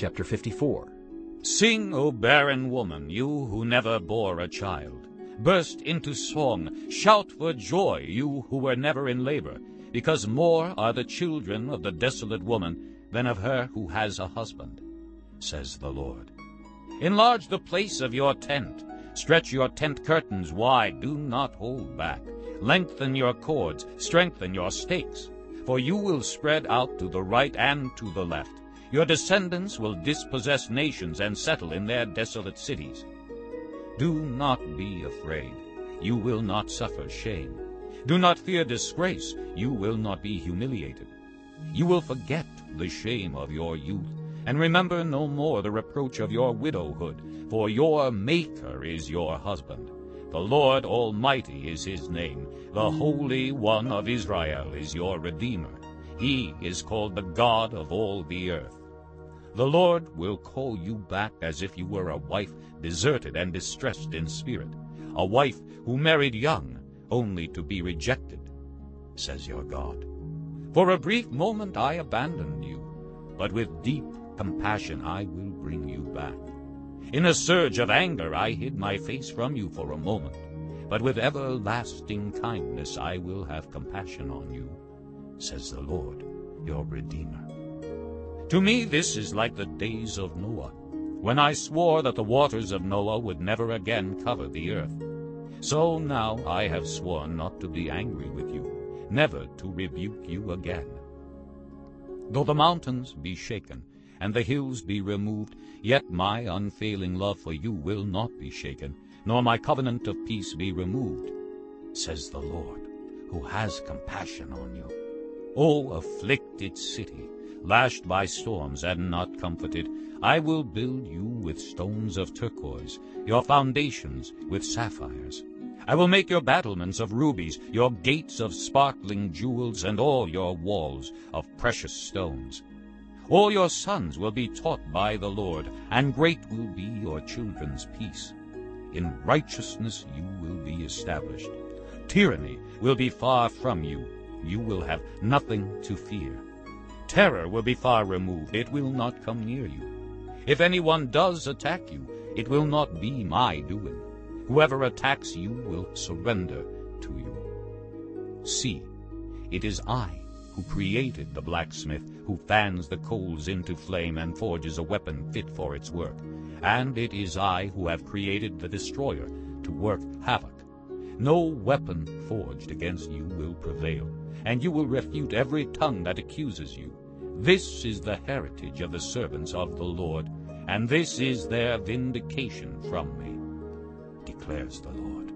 Chapter 54 Sing, O barren woman, you who never bore a child. Burst into song, shout for joy, you who were never in labor, because more are the children of the desolate woman than of her who has a husband, says the Lord. Enlarge the place of your tent. Stretch your tent curtains wide. Do not hold back. Lengthen your cords. Strengthen your stakes. For you will spread out to the right and to the left. Your descendants will dispossess nations and settle in their desolate cities. Do not be afraid. You will not suffer shame. Do not fear disgrace. You will not be humiliated. You will forget the shame of your youth, and remember no more the reproach of your widowhood, for your Maker is your husband. The Lord Almighty is his name. The Holy One of Israel is your Redeemer. He is called the God of all the earth. The Lord will call you back as if you were a wife deserted and distressed in spirit, a wife who married young, only to be rejected, says your God. For a brief moment I abandoned you, but with deep compassion I will bring you back. In a surge of anger I hid my face from you for a moment, but with everlasting kindness I will have compassion on you, says the Lord, your Redeemer. To me this is like the days of Noah, when I swore that the waters of Noah would never again cover the earth. So now I have sworn not to be angry with you, never to rebuke you again. Though the mountains be shaken, and the hills be removed, yet my unfailing love for you will not be shaken, nor my covenant of peace be removed, says the Lord, who has compassion on you. O afflicted city, lashed by storms and not comforted, I will build you with stones of turquoise, your foundations with sapphires. I will make your battlements of rubies, your gates of sparkling jewels, and all your walls of precious stones. All your sons will be taught by the Lord, and great will be your children's peace. In righteousness you will be established. Tyranny will be far from you. You will have nothing to fear. Terror will be far removed. It will not come near you. If anyone does attack you, it will not be my doing. Whoever attacks you will surrender to you. See, it is I who created the blacksmith, who fans the coals into flame and forges a weapon fit for its work. And it is I who have created the destroyer to work havoc. No weapon forged against you will prevail, and you will refute every tongue that accuses you. This is the heritage of the servants of the Lord, and this is their vindication from me, declares the Lord.